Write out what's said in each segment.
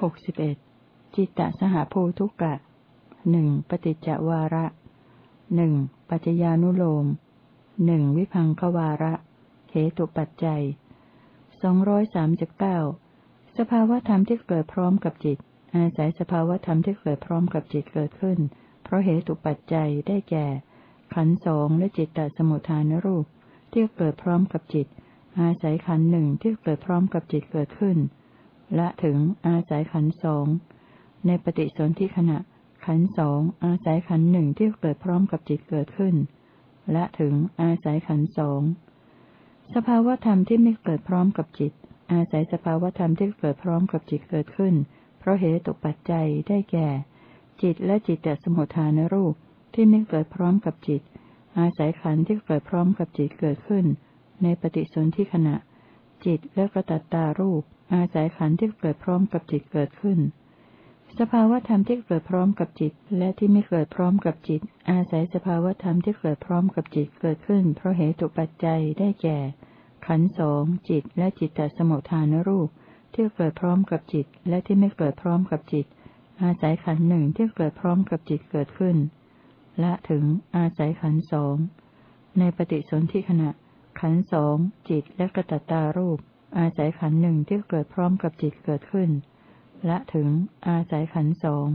หกสิบเอ็ดจิตตสหภูทุกะหนึ่งปฏิจจวาระหนึ่งปัจจญานุโลมหนึ่งวิพังควาระเหตุปัจจัยสองร้อยสามสิบเก้าสภาวธรรมที่เกิดพร้อมกับจิต อาศัยสภาวธรรมที่เกิดพร้อมกับจิตเกิดขึ้น เพราะเหตุปัจจัยได้แก่ ขันสองและจิตตสมุทฐานรูป ที่เกิดพร้อมกับจิต อาศัยขันหนึ่งที่เกิดพร้อมกับจิตเกิดขึ้น ละถึงอาศัยขันสองในปฏิสนธิขณะ ขันสองอาศัยขันหนึ่งที่เกิดพร้อมกับจิตเกิดขึ้นและถึงอาศัยขันสองสภาวธรรมที่ไม่เกิดพร้อมกับจิต อาศัยสภาวธรรมที่เกิดพร้อมกับจิตเกิดขึ้น เพราะเหตุตกปัจจัยได้แก่ จิตและจิตแต่สมุทฐานรูปที่ไม่เกิดพร้อมกับจิต อาศัยขันที่เกิดพร้อมกับจิตเกิดขึ้น ในปฏิสนธิขณะ จิตและกระตัตตารูป อาศัยขันธ์ที่เกิดพร้อมกับจิตเกิดขึ้น สภาวธรรมที่เกิดพร้อมกับจิต และที่ไม่เกิดพร้อมกับจิต อาศัยสภาวธรรมที่เกิดพร้อมกับจิตเกิดขึ้น เพราะเหตุปัจจัยได้แก่ ขันสองจิต และจิตตสมุทฐานรูป ที่เกิดพร้อมกับจิต และที่ไม่เกิดพร้อมกับจิต อาศัยขันหนึ่งที่เกิดพร้อมกับจิตเกิดขึ้นและถึงอาศัยขันสองในปฏิสนธิขณะขันสองจิตและกระตตารูป อาศัยขันหนึ่งที่เกิดพร้อมกับจิตเกิดขึ้น และถึง อาศัยขันสอง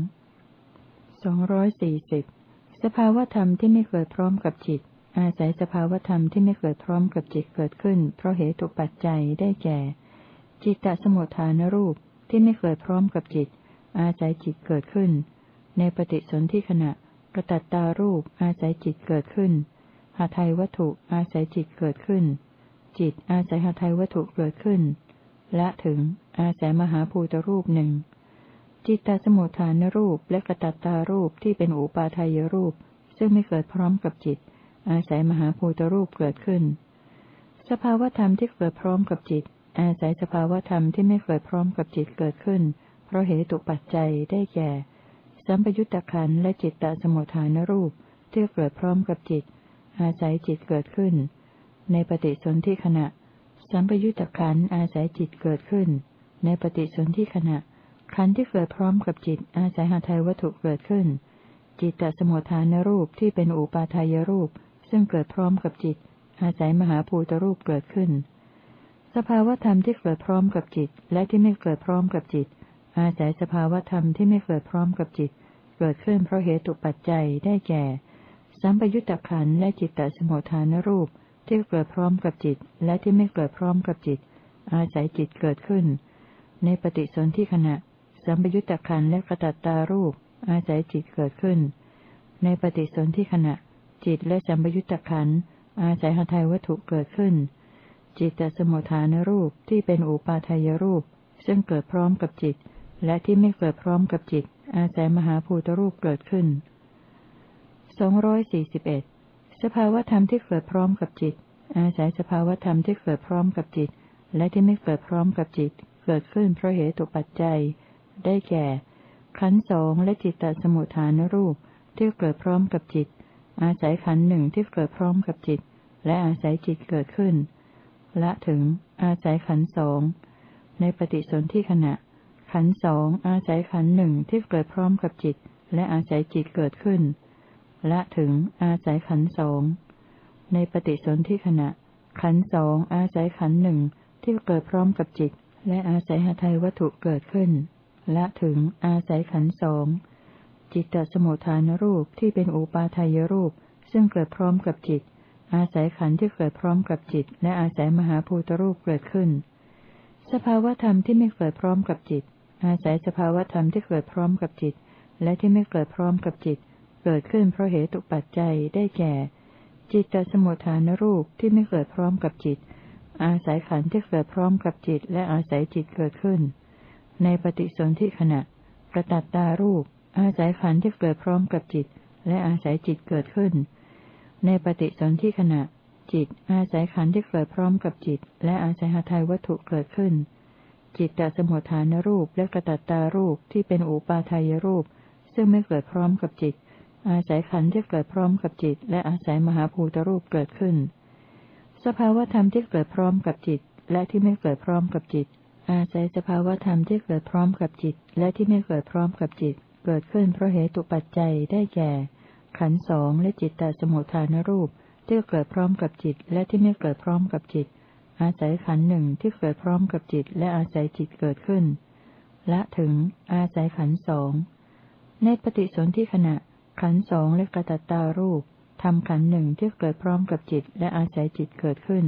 สองร้อยสี่สิบสภาวธรรมที่ไม่เกิดพร้อมกับจิต อาศัยสภาวธรรมที่ไม่เกิดพร้อมกับจิตเกิดขึ้น เพราะเหตุปัจจัยได้แก่ จิตตสมุทฐานรูปที่ไม่เกิดพร้อมกับจิต อาศัยจิตเกิดขึ้น ในปฏิสนธิขณะกระตัตตารูปอาศัยจิตเกิดขึ้นหาไทยวัตถุอาศัยจิตเกิดขึ้น จิตอาศัยหาไทยวัตถุเกิดขึ้น และถึงอาศัยมหาภูตรูปหนึ่ง จิตตสมุทฐานรูปและกระตัตตารูปที่เป็นอุปาทายรูป ซึ่งไม่เกิดพร้อมกับจิต อาศัยมหาภูตรูปเกิดขึ้น สภาวธรรมที่เกิดพร้อมกับจิต อาศัยสภาวธรรมที่ไม่เกิดพร้อมกับจิตเกิดขึ้น เพราะเหตุปัจจัยได้แก่ สัมปยุตตะขันและจิตตสมุทฐานรูปที่เกิดพร้อมกับจิต อาศัยจิตเกิดขึ้น ในปฏิสนธิขณะ สัมปยุตตะขันอาศัยจิตเกิดขึ้น ในปฏิสนธิขณะ ขันที่เกิดพร้อมกับจิตอาศัยหาไทยวัตถุเกิดขึ้น จิตตสมุทฐานรูปที่เป็นอุปาทายรูป ซึ่งเกิดพร้อมกับจิต อาศัยมหาภูตรูปเกิดขึ้น สภาวธรรมที่เกิดพร้อมกับจิต และที่ไม่เกิดพร้อมกับจิต อาศัยสภาวธรรมที่ไม่เกิดพร้อมกับจิต เกิดขึ้นเพราะเหตุปัจจัยได้แก่ สัมปยุตตะขันและจิตตสมุทฐานรูป ที่เกิดพร้อมกับจิต และที่ไม่เกิดพร้อมกับจิต อาศัยจิตเกิดขึ้น ในปฏิสนธิขณะ สัมปยุตตะขันและกระตัตตารูป อาศัยจิตเกิดขึ้น ในปฏิสนธิขณะ จิตและสัมปยุตตะขันอาศัยหทัยวัตถุเกิดขึ้น จิตตสมุทฐานรูปที่เป็นอุปาทายรูป ซึ่งเกิดพร้อมกับจิต และที่ไม่เกิดพร้อมกับจิต อาศัยมหาภูตรูปเกิดขึ้นสองร้อยสี่สิบเอ็ด สภาวธรรมที่เกิดพร้อมกับจิต อาศัยสภาวธรรมที่เกิดพร้อมกับจิต และที่ไม่เกิดพร้อมกับจิต เกิดขึ้นเพราะเหตุปัจจัย ได้แก่ ขันสองและจิตตสมุทฐานรูปที่เกิดพร้อมกับจิต อาศัยขันหนึ่งที่เกิดพร้อมกับจิต และอาศัยจิตเกิดขึ้น ละถึง อาศัยขันสองในปฏิสนธิขณะ ขันสองอาศัยขันหนึ่งที่เกิดพร้อมกับจิต และอาศัยจิตเกิดขึ้น ละถึงอาศัยขันสองในปฏิสนธิขณะ ขันสองอาศัยขันหนึ่งที่เกิดพร้อมกับจิต และอาศัยหทัยวัตถุเกิดขึ้นละถึงอาศัยขันสองจิตตสมุทฐานรูปที่เป็นอุปาทายรูป ซึ่งเกิดพร้อมกับจิต อาศัยขันที่เกิดพร้อมกับจิต และอาศัยมหาภูตรูปเกิดขึ้น สภาวธรรมที่ไม่เกิดพร้อมกับจิต อาศัยสภาวธรรมที่เกิดพร้อมกับจิต และที่ไม่เกิดพร้อมกับจิต เกิดขึ้นเพราะเหตุปัจจัยได้แก่ จิตตสมุทฐานรูปที่ไม่เกิดพร้อมกับจิต อาศัยขันธ์ที่เกิดพร้อมกับจิต และอาศัยจิตเกิดขึ้น ในปฏิสนธิขณะประตัตตารูป อาศัยขันธ์ที่เกิดพร้อมกับจิต และอาศัยจิตเกิดขึ้น ในปฏิสนธิขณะ จิต อาศัยขันธ์ที่เกิดพร้อมกับจิต และอาศัยหาทายวัตถุเกิดขึ้น จิตตสมุทฐานรูปและกระตัตตารูปที่เป็นอุปาทายรูป ซึ่งไม่เกิดพร้อมกับจิต อาศัยขันธ์ที่เกิดพร้อมกับจิต และอาศัยมหาภูตรูปเกิดขึ้น สภาวธรรมที่เกิดพร้อมกับจิต และที่ไม่เกิดพร้อมกับจิต อาศัยสภาวธรรมที่เกิดพร้อมกับจิต และที่ไม่เกิดพร้อมกับจิต เกิดขึ้นเพราะเหตุปัจจัยได้แก่ ขันธ์สองและจิตตสมุทฐานรูปที่เกิดพร้อมกับจิต และที่ไม่เกิดพร้อมกับจิต อาศัยขันธ์หนึ่งที่เกิดพร้อมกับจิต และอาศัยจิตเกิดขึ้นและถึง อาศัยขันธ์สองในปฏิสนธิขณะ ขันสองและกระตัตตารูปทำขันหนึ่งที่เกิดพร้อมกับจิตและอาศัยจิตเกิดขึ้น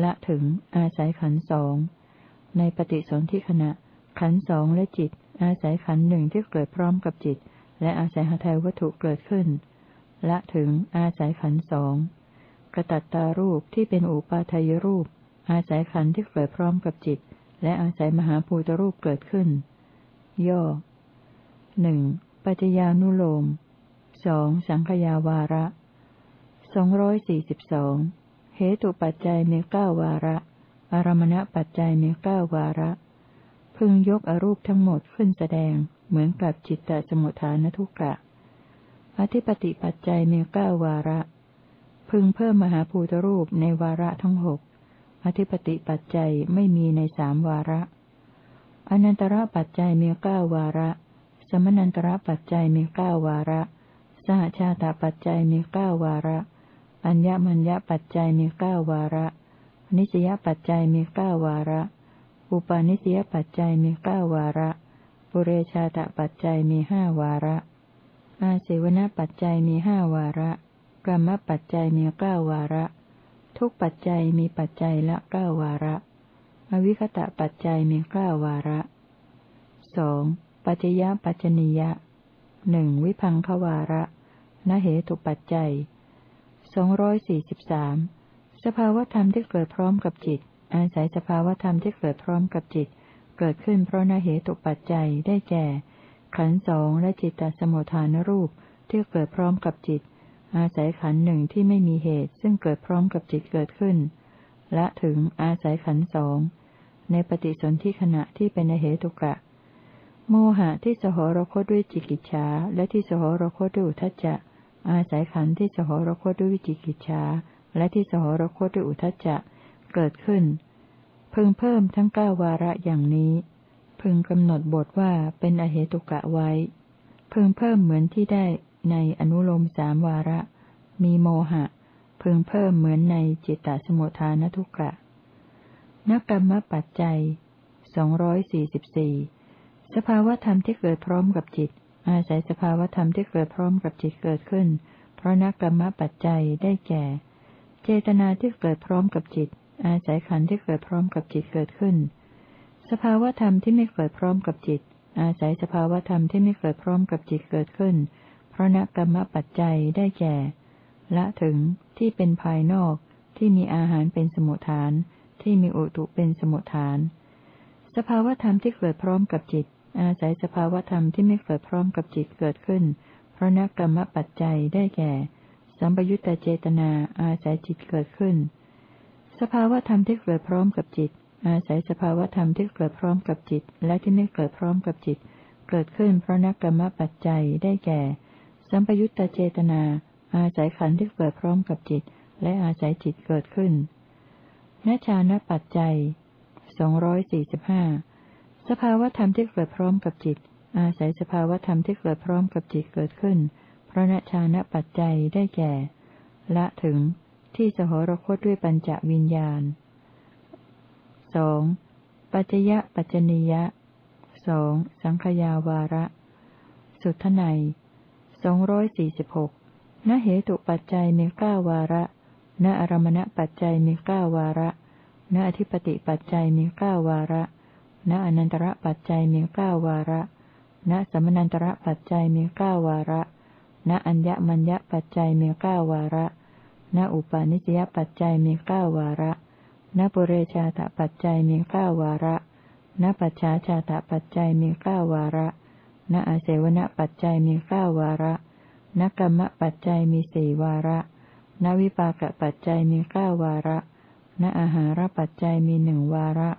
และถึงอาศัยขันสองในปฏิสนธิขณะ ขันสองและจิต อาศัยขันหนึ่งที่เกิดพร้อมกับจิต และอาศัยหทัยวัตถุเกิดขึ้นและถึงอาศัยขันสองกระตัตตารูปที่เป็นอุปาทายรูป อาศัยขันที่เกิดพร้อมกับจิต และอาศัยมหาภูตรูปเกิดขึ้น ย่อหนึ่งปัจจญานุโลม สองสังขยาวาระสองร้อยสี่สิบสองเหตุปัจจัยมีเก้าวาระ อารมณปัจจัยมีเก้าวาระ พึงยกอรูปทั้งหมดขึ้นแสดงเหมือนกับจิตตสมุทฐานทุกกะ อธิปติปัจจัยมีเก้าวาระ พึงเพิ่มมหาภูตรูปในวาระทั้งหก อธิปติปัจจัยไม่มีในสามวาระ อนันตระปัจจัยมีเก้าวาระ สมนันตระปัจจัยมีเก้าวาระ สหชาตปัจจัยมีเก้าวาระ อัญญมัญญปัจจัยมีเก้าวาระ นิสยปัจจัยมีเก้าวาระ อุปาณิสยปัจจัยมีเก้าวาระ ปุเรชาตปัจจัยมีห้าวาระ อาเสวนปัจจัยมีห้าวาระกรรมปัจจัยมีเก้าวาระ ทุกปัจจัยมีปัจจัยละเก้าวาระ อวิคตะปัจจัยมีเก้าวาระสองปัจจยปัจจนิยะหนึ่งวิพังควาระ นเหตุปัจจัยสองร้อยสี่สิบสามสภาวธรรมที่เกิดพร้อมกับจิต อาศัยสภาวธรรมที่เกิดพร้อมกับจิต เกิดขึ้นเพราะนเหตุปัจจัยได้แก่ ขันสองและจิตตสมุทฐานรูปที่เกิดพร้อมกับจิต อาศัยขันหนึ่งที่ไม่มีเหตุ ซึ่งเกิดพร้อมกับจิตเกิดขึ้น และถึงอาศัยขันสองในปฏิสนธิขณะที่เป็นเหตุกะ โมหะที่สหรคตด้วยจิกิจฉาและที่สหรคตด้วยอุทจจะ อาศัยขันที่สหรคตด้วยวิจิกิจฉาและที่สหรคตด้วยอุทจจะเกิดขึ้นเพิ่งเพิ่มทั้งเก้าวาระอย่างนี้ พึงกำหนดบทว่าเป็นอเหตุกะไว้ พึงเพิ่มเหมือนที่ได้ในอนุโลมสามวาระ มีโมหะ พึงเพิ่มเหมือนในจิตตสมุทานทุกะนกรรมปัจจัยสองร้อยสี่สิบสี่สภาวธรรมที่เกิดพร้อมกับจิต อาศัยสภาวธรรมที่เกิดพร้อมกับจิตเกิดขึ้น เพราะนักกรรมปัจจัยได้แก่ เจตนาที่เกิดพร้อมกับจิต อาศัยขันธ์ที่เกิดพร้อมกับจิตเกิดขึ้น สภาวธรรมที่ไม่เกิดพร้อมกับจิต อาศัยสภาวธรรมที่ไม่เกิดพร้อมกับจิตเกิดขึ้น เพราะนักกรรมปัจจัยได้แก่ ละถึงที่เป็นภายนอกที่มีอาหารเป็นสมุทฐาน ที่มีอุตุเป็นสมุทฐาน สภาวธรรมที่เกิดพร้อมกับจิต อาศัยสภาวธรรมที่ไม่เกิดพร้อมกับจิตเกิดขึ้น เพราะนักกรรมปัจจัยได้แก่ สัมปยุตตเจตนาอาศัยจิตเกิดขึ้น สภาวธรรมที่เกิดพร้อมกับจิต อาศัยสภาวธรรมที่เกิดพร้อมกับจิต และที่ไม่เกิดพร้อมกับจิต เกิดขึ้นเพราะนักกรรมปัจจัยได้แก่ สัมปยุตตเจตนา อาศัยขันธ์ที่เกิดพร้อมกับจิต และอาศัยจิตเกิดขึ้นนชานปัจจัยสองร้อยสี่สิบห้า สภาวธรรมที่เกิดพร้อมกับจิต อาศัยสภาวธรรมที่เกิดพร้อมกับจิตเกิดขึ้นเพราะนชานปัจจัยได้แก่ ละถึงที่สหรคตด้วยปัญจวิญญาณสองปัจจยะปัจจนิยะสองสังขยาวาระ สุทไนสองร้อยสี่สิบหกณเหตุปัจจัยมีเก้าวาระณอารมณปัจจัยมีเก้าวาระณอธิปติปัจจัยมีเก้าวาระ ณอนันตระปัจจัยมีเก้าวาระ ณสมนันตระปัจจัยมีเก้าวาระ ณอัญญมัญญปัจจัยมีเก้าวาระ ณอุปาณิสยปัจจัยมีเก้าวาระนปุเรชาตปัจจัยมีเก้าวาระนปัจฉาชาตปัจจัยมีเก้าวาระนอาเสวนปัจจัยมีเก้าวาระนกรรมปัจจัยมีสี่วาระนวิปากปัจจัยมีเก้าวาระนอาหารปัจจัยมีหนึ่งวาระ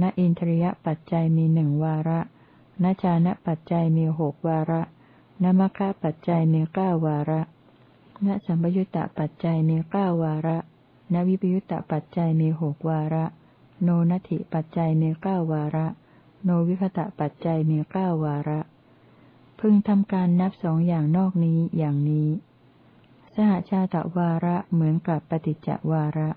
นอินทรียปัจจัยมีหนึ่งวาระนชานะปัจจัยมีหกวาระนมคะปัจจัยมีเก้าวาระนสัมปยุตตปัจจัยมีเก้าวาระนวิปยุตตปัจจัยมีหกวาระ โนนัตถิปัจจัยมีเก้าวาระ โนวิคตะปัจจัยมีเก้าวาระ พึงทำการนับสองอย่างนอกนี้อย่างนี้ สหชาตวาระเหมือนกับปฏิจจวาระ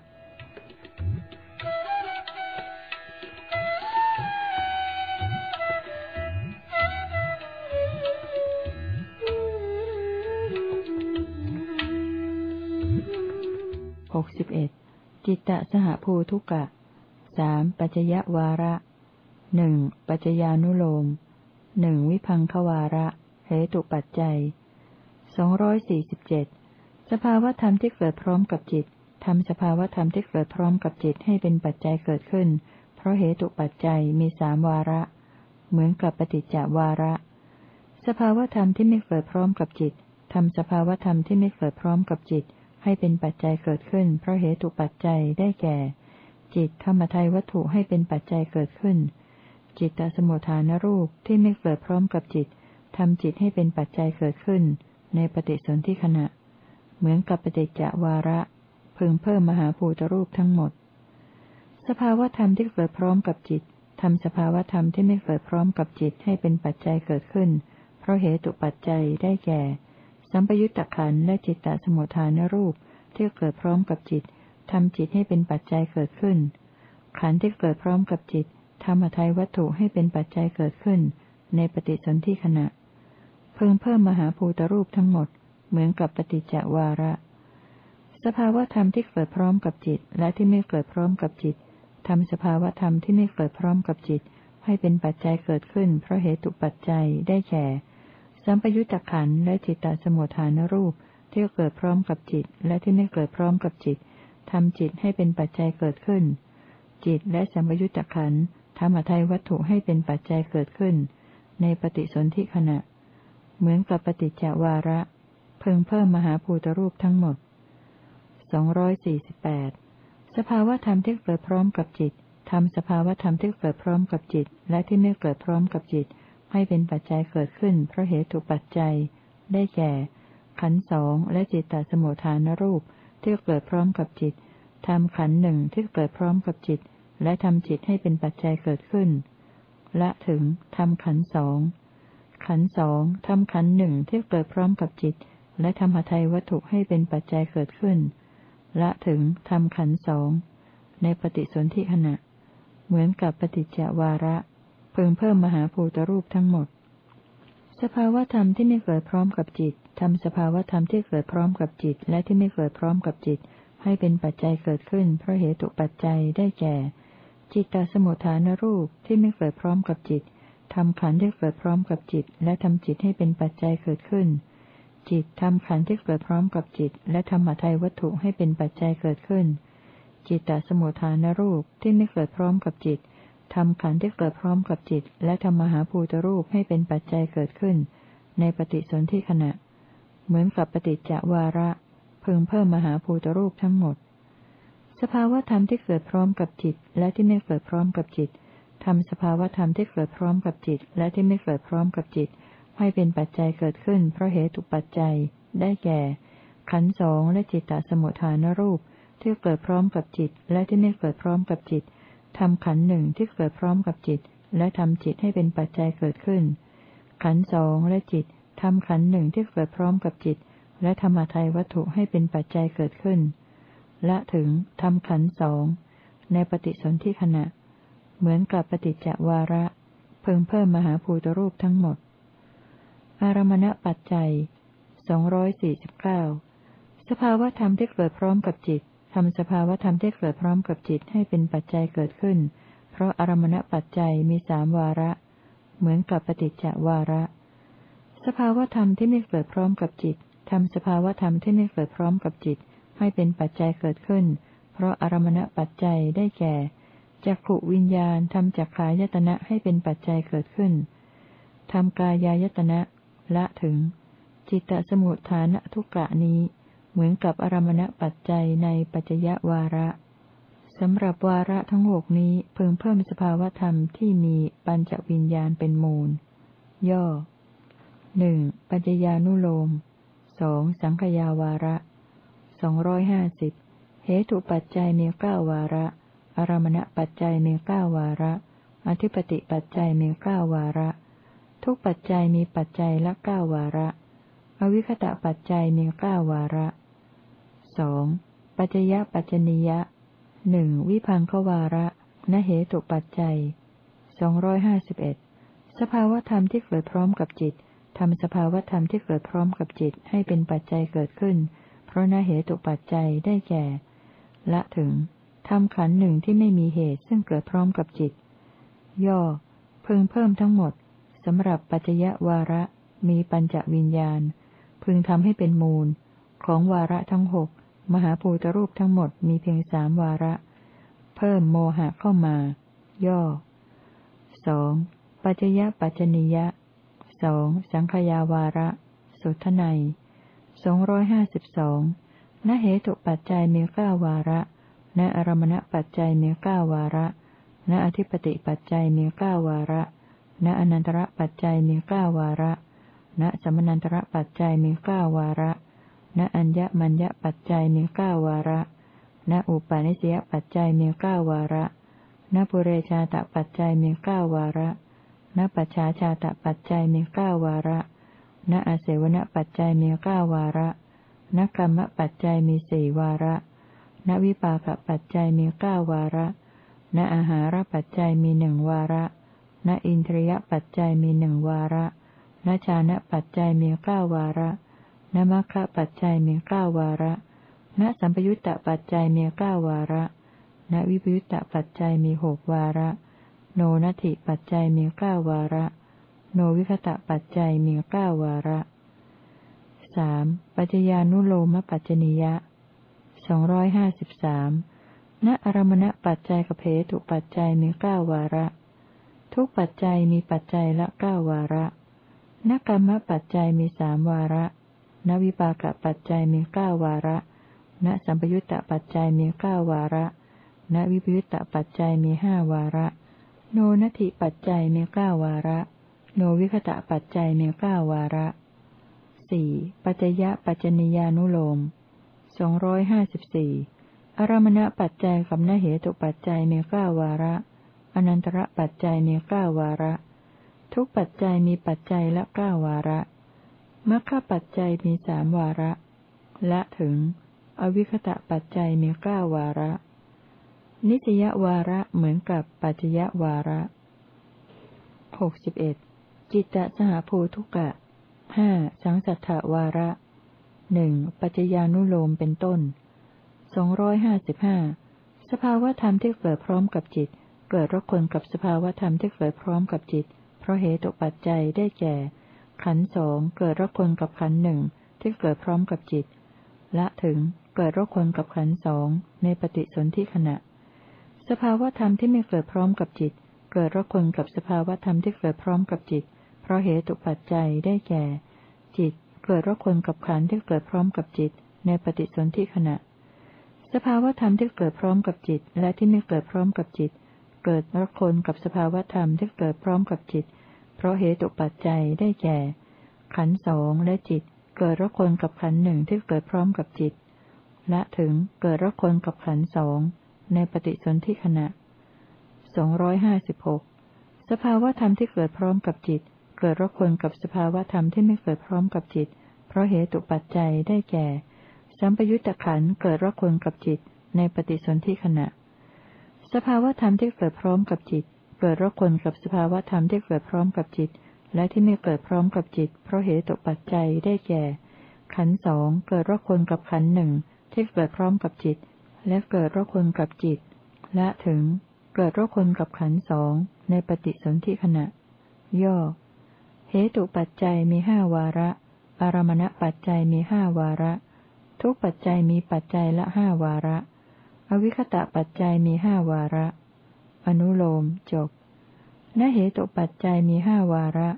ตสหภูทุกะสามปัจจยวาระหนึ่งปัจจญานุโลมหนึ่งวิพังควาระ เหตุปัจจัยสองร้อยสี่สิบเจ็ดสภาวธรรมที่เกิดพร้อมกับจิตทำสภาวธรรมที่เกิดพร้อมกับจิตให้เป็นปัจจัยเกิดขึ้น เพราะเหตุปัจจัยมีสามวาระ เหมือนกับปฏิจจวาระ สภาวธรรมที่ไม่เกิดพร้อมกับจิตทำสภาวธรรมที่ไม่เกิดพร้อมกับจิต ให้เป็นปัจจัยเกิดขึ้น เพราะเหตุปัจจัยได้แก่ จิตธรรมทัยวัตถุให้เป็นปัจจัยเกิดขึ้น จิตตสมุทฐานรูปที่ไม่เกิดพร้อมกับจิตทำจิตให้เป็นปัจจัยเกิดขึ้น ในปฏิสนธิขณะ เหมือนกับปฏิจจวาระ พึงเพิ่มมหาภูตรูปทั้งหมด สภาวธรรมที่เกิดพร้อมกับจิตทำสภาวธรรมที่ไม่เกิดพร้อมกับจิตให้เป็นปัจจัยเกิดขึ้น เพราะเหตุปัจจัยได้แก่ สัมปยุตตะขันและจิตตสมุทฐานรูปที่เกิดพร้อมกับจิตทำจิตให้เป็นปัจจัยเกิดขึ้น ขันธ์ที่เกิดพร้อมกับจิตทำอทัยวัตถุให้เป็นปัจจัยเกิดขึ้น ในปฏิสนธิขณะ เพิ่มเพิ่มมหาภูตรูปทั้งหมด เหมือนกับปฏิจจวาระ สภาวธรรมที่เกิดพร้อมกับจิต และที่ไม่เกิดพร้อมกับจิตทำสภาวธรรมที่ไม่เกิดพร้อมกับจิต ให้เป็นปัจจัยเกิดขึ้นเพราะเหตุปัจจัยได้แก่ สัมปยุตตะขันและจิตตสมุทฐานรูปที่เกิดพร้อมกับจิต และที่ไม่เกิดพร้อมกับจิตทำจิตให้เป็นปัจจัยเกิดขึ้น จิตและสัมปยุตตะขันทำอทัยวัตถุให้เป็นปัจจัยเกิดขึ้น ในปฏิสนธิขณะ เหมือนกับปฏิจจวาระ เพิ่งเพิ่มมหาภูตรูปทั้งหมดสองร้อยสี่สิบแปดสภาวธรรมที่เกิดพร้อมกับจิตทำสภาวธรรมที่เกิดพร้อมกับจิต และที่ไม่เกิดพร้อมกับจิต ให้เป็นปัจจัยเกิดขึ้นเพราะเหตุปัจจัย ได้แก่ ขันสองและจิตตสมุทฐานรูปที่เกิดพร้อมกับจิตทำขันหนึ่งที่เกิดพร้อมกับจิต และทำจิตให้เป็นปัจจัยเกิดขึ้น ละถึงทำขันสองขันสองทำขันหนึ่งที่เกิดพร้อมกับจิต และทำหทัยวัตถุให้เป็นปัจจัยเกิดขึ้น ละถึงทำขันสองในปฏิสนธิขณะ เหมือนกับปฏิจจวาระ พึงเพิ่มมหาภูตรูปทั้งหมด สภาวธรรมที่ไม่เกิดพร้อมกับจิตทำสภาวธรรมที่เกิดพร้อมกับจิต และที่ไม่เกิดพร้อมกับจิต ให้เป็นปัจจัยเกิดขึ้น เพราะเหตุปัจจัยได้แก่ จิตตสมุทฐานรูปที่ไม่เกิดพร้อมกับจิตทำขันธ์ที่เกิดพร้อมกับจิต และทำจิตให้เป็นปัจจัยเกิดขึ้น จิตทำขันธ์ที่เกิดพร้อมกับจิต และทำอัทัยวัตถุให้เป็นปัจจัยเกิดขึ้น จิตตสมุทฐานรูปที่ไม่เกิดพร้อมกับจิต ทำขันธ์ที่เกิดพร้อมกับจิต และทำมหาภูตรูปให้เป็นปัจจัยเกิดขึ้น ในปฏิสนธิขณะ เหมือนกับปฏิจจวาระเพิ่มเพิ่มมหาภูตรูปทั้งหมด สภาวธรรมที่เกิดพร้อมกับจิต และที่ไม่เกิดพร้อมกับจิตทำสภาวธรรมที่เกิดพร้อมกับจิต และที่ไม่เกิดพร้อมกับจิต ให้เป็นปัจจัยเกิดขึ้น เพราะเหตุปัจจัย ได้แก่ ขันธ์สองและจิตตสมุทฐานรูปที่เกิดพร้อมกับจิต และที่ไม่เกิดพร้อมกับจิต ทำขันหนึ่งที่เกิดพร้อมกับจิต และทำจิตให้เป็นปัจจัยเกิดขึ้น ขันสองและจิตทำขันหนึ่งที่เกิดพร้อมกับจิต และธรรมทัยวัตถุให้เป็นปัจจัยเกิดขึ้นและถึงทำขันสองในปฏิสนธิขณะ เหมือนกับปฏิจจวาระ เพิ่มเพิ่มมหาภูตรูปทั้งหมด อารมณปัจจัยสองร้อยสี่สิบเก้าสภาวธรรมที่เกิดพร้อมกับจิต ทำสภาวธรรมที่เกิดพร้อมกับจิตให้เป็นปัจจัยเกิดขึ้น เพราะอารมณปัจจัยมีสามวาระ เหมือนกับปฏิจจวาระ สภาวธรรมที่ไม่เกิดพร้อมกับจิตทำสภาวธรรมที่ไม่เกิดพร้อมกับจิต ให้เป็นปัจจัยเกิดขึ้น เพราะอารมณปัจจัยได้แก่จักขวิญญาณทำจักขายตนะให้เป็นปัจจัยเกิดขึ้นทำกายายตนะละถึง จิตตสมุทฐานทุกกะนี้ เหมือนกับอารมณปัจจัยในปัจจยวาระสำหรับวาระทั้งหกนี้เพิ่งเพิ่มสภาวธรรมที่มีปัญจวิญญาณเป็นมูล ย่อหนึ่งปัจจญานุโลมสองสังขยาวาระสองร้อยห้าสิบเหตุปัจจัยมีเก้าวาระ อารมณปัจจัยมีเก้าวาระ อธิปติปัจจัยมีเก้าวาระ ทุกปัจจัยมีปัจจัยละเก้าวาระ อวิคตะปัจจัยมีเก้าวาระ สองปัจจยปัจจนิยะหนึ่งวิพังควาระนเหตุปัจจัยสองร้อยห้าสิบเอ็ดสภาวธรรมที่เกิดพร้อมกับจิตทำสภาวธรรมที่เกิดพร้อมกับจิตให้เป็นปัจจัยเกิดขึ้น เพราะนเหตุปัจจัยได้แก่ ละถึงทำขันหนึ่งที่ไม่มีเหตุซึ่งเกิดพร้อมกับจิต ย่อ พึงเพิ่มทั้งหมดสำหรับปัจจยวาระมีปัญจวิญญาณ พึงทำให้เป็นมูล ของวาระทั้งหก มหาภูตรูปทั้งหมดมีเพียงสามวาระ เพิ่มโมหะเข้ามา ย่อสองปัจจยปัจจนิยะสองสังขยาวาระ สุทไนสองร้อยห้าสิบสองนเหตุปัจจัยมีเก้าวาระณอารมณปัจจัยมีเก้าวาระณอธิปติปัจจัยมีเก้าวาระณอนันตระปัจจัยมีเก้าวาระณสมนันตระปัจจัยมีเก้าวาระ ณอัญญมัญญปัจจัยมีเก้าวาระ ณอุปาณิสยปัจจัยมีเก้าวาระ ณปุเรชาตปัจจัยมีเก้าวาระ ณปัจฉาชาตปัจจัยมีเก้าวาระ ณอาเสวนปัจจัยมีเก้าวาระณกรรมปัจจัยมีสี่วาระ ณวิปากปัจจัยมีเก้าวาระ ณอาหารปัจจัยมีหนึ่งวาระ ณอินทรียปัจจัยมีหนึ่งวาระ ณชานะปัจจัยมีเก้าวาระ ณมัคคะปัจจัยมีเก้าวาระณสัมปยุตตปัจจัยมีเก้าวาระณวิปยุตตปัจจัยมีหกวาระ โนนัตถิปัจจัยมีเก้าวาระ โนวิคตะปัจจัยมีเก้าวาระสามปัจจญานุโลมปัจจนิยะสองร้อยห้าสิบสามณอารมณปัจจัยกเพตุปัจจัยมีเก้าวาระ ทุกปัจจัยมีปัจจัยละเก้าวาระนกรรมปัจจัยมีสามวาระ นวิปากปัจจัยมีเก้าวาระ ณสัมปยุตตปัจจัยมีเก้าวาระ ณวิปยุตตปัจจัยมีห้าวาระ โนนัตถิปัจจัยมีเก้าวาระ โนวิคตะปัจจัยมีเก้าวาระสี่ปัจจยะปัจจนิยานุโลมสองร้อยห้าสิบสี่อารมณปัจจัยกับนเหตุปัจจัยมีเก้าวาระ อนันตระปัจจัยมีเก้าวาระ ทุกปัจจัยมีปัจจัยละเก้าวาระ มรรคปัจจัยมีสามวาระ และถึง อวิคตะปัจจัยมีเก้าวาระ นิสยวาระเหมือนกับปัจจยวาระหกสิบเอ็ดจิตตสหภูทุกะห้าสังสัทธวาระหนึ่งปัจจญานุโลมเป็นต้นสองร้อยห้าสิบห้าสภาวธรรมที่เกิดพร้อมกับจิต เกิดรคนกับสภาวธรรมที่เกิดพร้อมกับจิต เพราะเหตุปัจจัยได้แก่ ขันสองเกิดรคนกับขันหนึ่งที่เกิดพร้อมกับจิต ละถึงเกิดรคนกับขันสองในปฏิสนธิขณะ สภาวธรรมที่ไม่เกิดพร้อมกับจิต เกิดรคนกับสภาวธรรมที่เกิดพร้อมกับจิต เพราะเหตุปัจจัยได้แก่ จิตเกิดรคนกับขันที่เกิดพร้อมกับจิต ในปฏิสนธิขณะ สภาวธรรมที่เกิดพร้อมกับจิต และที่ไม่เกิดพร้อมกับจิต เกิดรคนกับสภาวธรรมที่เกิดพร้อมกับจิต เพราะเหตุปัจจัยได้แก่ ขันสองและจิต เกิดรคนกับขันหนึ่งที่เกิดพร้อมกับจิต และถึงเกิดรคนกับขันสองในปฏิสนธิขณะสองร้อยห้าสิบหกสภาวธรรมที่เกิดพร้อมกับจิต เกิดรคนกับสภาวธรรมที่ไม่เกิดพร้อมกับจิต เพราะเหตุปัจจัยได้แก่ สัมปยุตตะขันเกิดรคนกับจิตในปฏิสนธิขณะ สภาวธรรมที่เกิดพร้อมกับจิต เกิดรคนกับสภาวธรรมที่เกิดพร้อมกับจิต และที่ไม่เกิดพร้อมกับจิต เพราะเหตุตกปัจจัยได้แก่ ขันสองเกิดรคนกับขันหนึ่งที่เกิดพร้อมกับจิต และเกิดรคนกับจิต และถึง เกิดรคนกับขันสองในปฏิสนธิขณะ ย่อ เหตุปัจจัยมีห้าวาระ อารมณปัจจัยมีห้าวาระ ทุกปัจจัยมีปัจจัยละห้าวาระ อวิคตะปัจจัยมีห้าวาระ อนุโลมจบณเหตุปัจจัยมีห้าวาระ